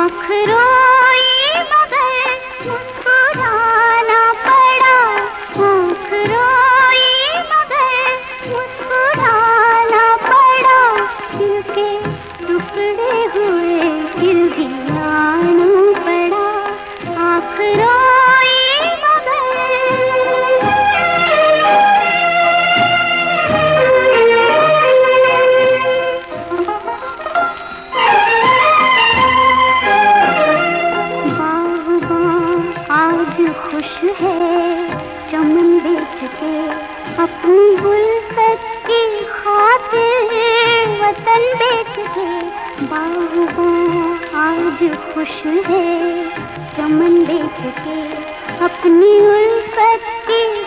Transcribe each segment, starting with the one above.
आखरा के अपनी गुल की खातिर वतन बेच के बाबू आज खुश है, चमन बेच के अपनी उल्फत की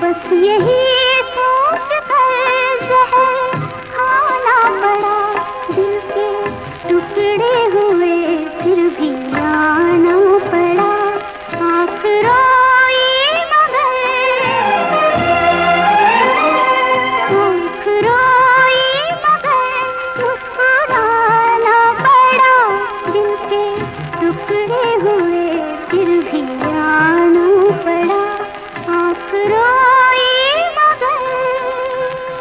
बस यही